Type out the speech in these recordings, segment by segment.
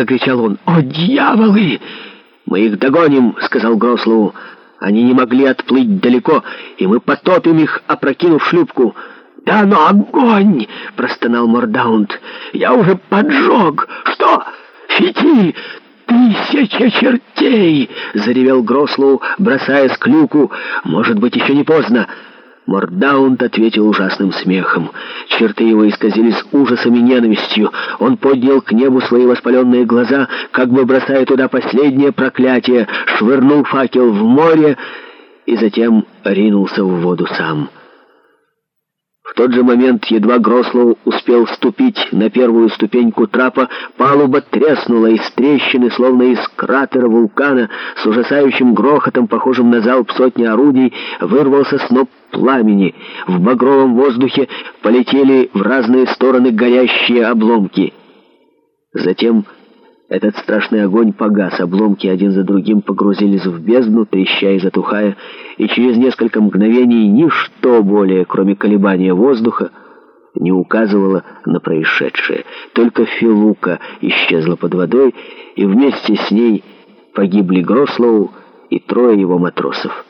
— закричал он. «О, дьяволы! Мы их догоним!» — сказал Грослоу. «Они не могли отплыть далеко, и мы потопим их, опрокинув шлюпку». «Да но огонь!» — простонал Мордаунд. «Я уже поджег! Что? Фитиль! «Тысяча чертей!» — заревел Грослоу, бросая склюку. «Может быть, еще не поздно!» Мордаунд ответил ужасным смехом. Черты его исказились ужасом и ненавистью. Он поднял к небу свои воспаленные глаза, как бы бросая туда последнее проклятие, швырнул факел в море и затем ринулся в воду сам. В тот же момент едва Грослоу успел ступить на первую ступеньку трапа, палуба треснула из трещины, словно из кратера вулкана, с ужасающим грохотом, похожим на залп сотни орудий, вырвался сноп пламени. В багровом воздухе полетели в разные стороны горящие обломки. Затем... Этот страшный огонь погас, обломки один за другим погрузились в бездну, треща и затухая, и через несколько мгновений ничто более, кроме колебания воздуха, не указывало на происшедшее. Только Филука исчезла под водой, и вместе с ней погибли Грослоу и трое его матросов.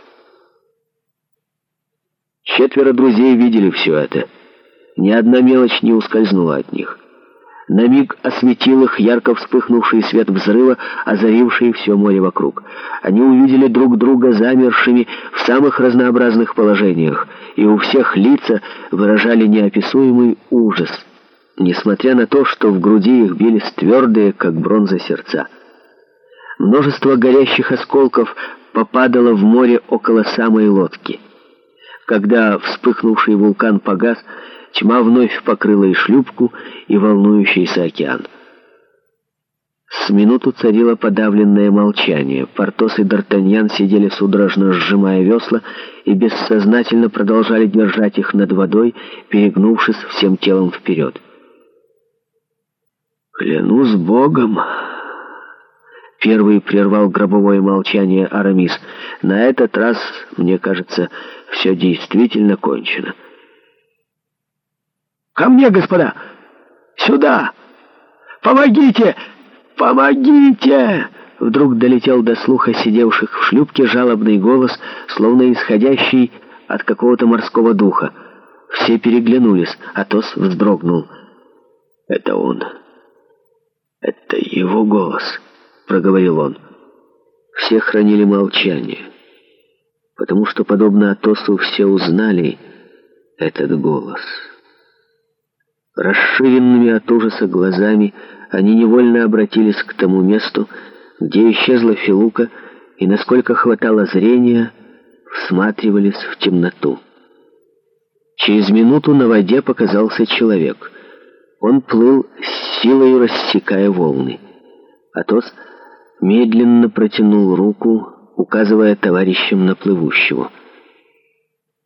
Четверо друзей видели все это. Ни одна мелочь не ускользнула от них. На миг осветил их ярко вспыхнувший свет взрыва, озаривший все море вокруг. Они увидели друг друга замершими в самых разнообразных положениях, и у всех лица выражали неописуемый ужас, несмотря на то, что в груди их бились твердые, как бронза сердца. Множество горящих осколков попадало в море около самой лодки. Когда вспыхнувший вулкан погас, Тьма вновь покрыла и шлюпку, и волнующийся океан. С минуту царило подавленное молчание. Портос и Д'Артаньян сидели судорожно сжимая весла и бессознательно продолжали держать их над водой, перегнувшись всем телом вперед. «Клянусь Богом!» Первый прервал гробовое молчание Арамис. «На этот раз, мне кажется, все действительно кончено» ко мне, господа! Сюда! Помогите! Помогите!» Вдруг долетел до слуха сидевших в шлюпке жалобный голос, словно исходящий от какого-то морского духа. Все переглянулись, Атос вздрогнул. «Это он. Это его голос», — проговорил он. Все хранили молчание, потому что, подобно Атосу, все узнали этот голос. Расширенными от ужаса глазами они невольно обратились к тому месту, где исчезла Филука, и, насколько хватало зрения, всматривались в темноту. Через минуту на воде показался человек. Он плыл с силой, рассекая волны. Атос медленно протянул руку, указывая товарищам на плывущего.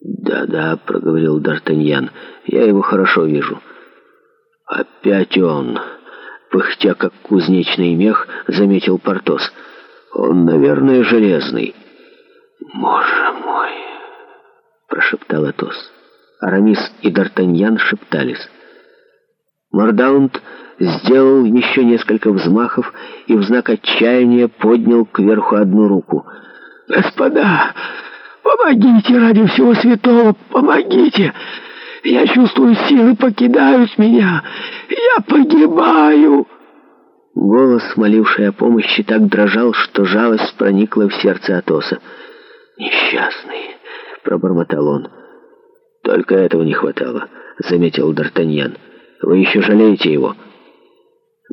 «Да-да», — проговорил Д'Артаньян, — «я его хорошо вижу». «Опять он!» — пыхтя как кузнечный мех, заметил Портос. «Он, наверное, железный». «Боже мой!» — прошептал Атос. Арамис и Д'Артаньян шептались. Мордаунд сделал еще несколько взмахов и в знак отчаяния поднял кверху одну руку. «Господа, помогите ради всего святого, помогите!» Я чувствую, силы покидают меня. Я погибаю!» Голос, моливший о помощи, так дрожал, что жалость проникла в сердце Атоса. «Несчастный!» — пробормотал он. «Только этого не хватало», — заметил Д'Артаньян. «Вы еще жалеете его?»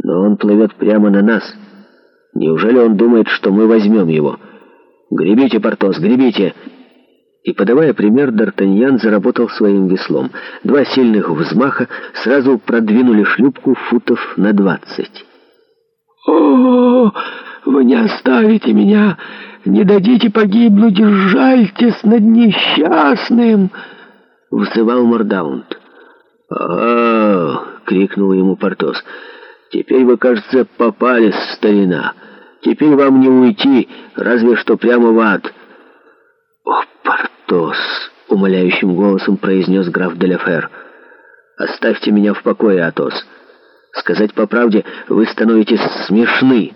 «Но он плывет прямо на нас. Неужели он думает, что мы возьмем его?» «Гребите, Портос, гребите!» И, подавая пример, Д'Артаньян заработал своим веслом. Два сильных взмаха сразу продвинули шлюпку футов на двадцать. «О, вы не оставите меня! Не дадите погибнуть! Жальтесь над несчастным!» — взывал Мордаунд. «О!» — крикнул ему Портос. «Теперь вы, кажется, попались, старина. Теперь вам не уйти, разве что прямо в ад». Атос!» — умоляющим голосом произнес граф Деляфер. «Оставьте меня в покое, Атос. Сказать по правде, вы становитесь смешны».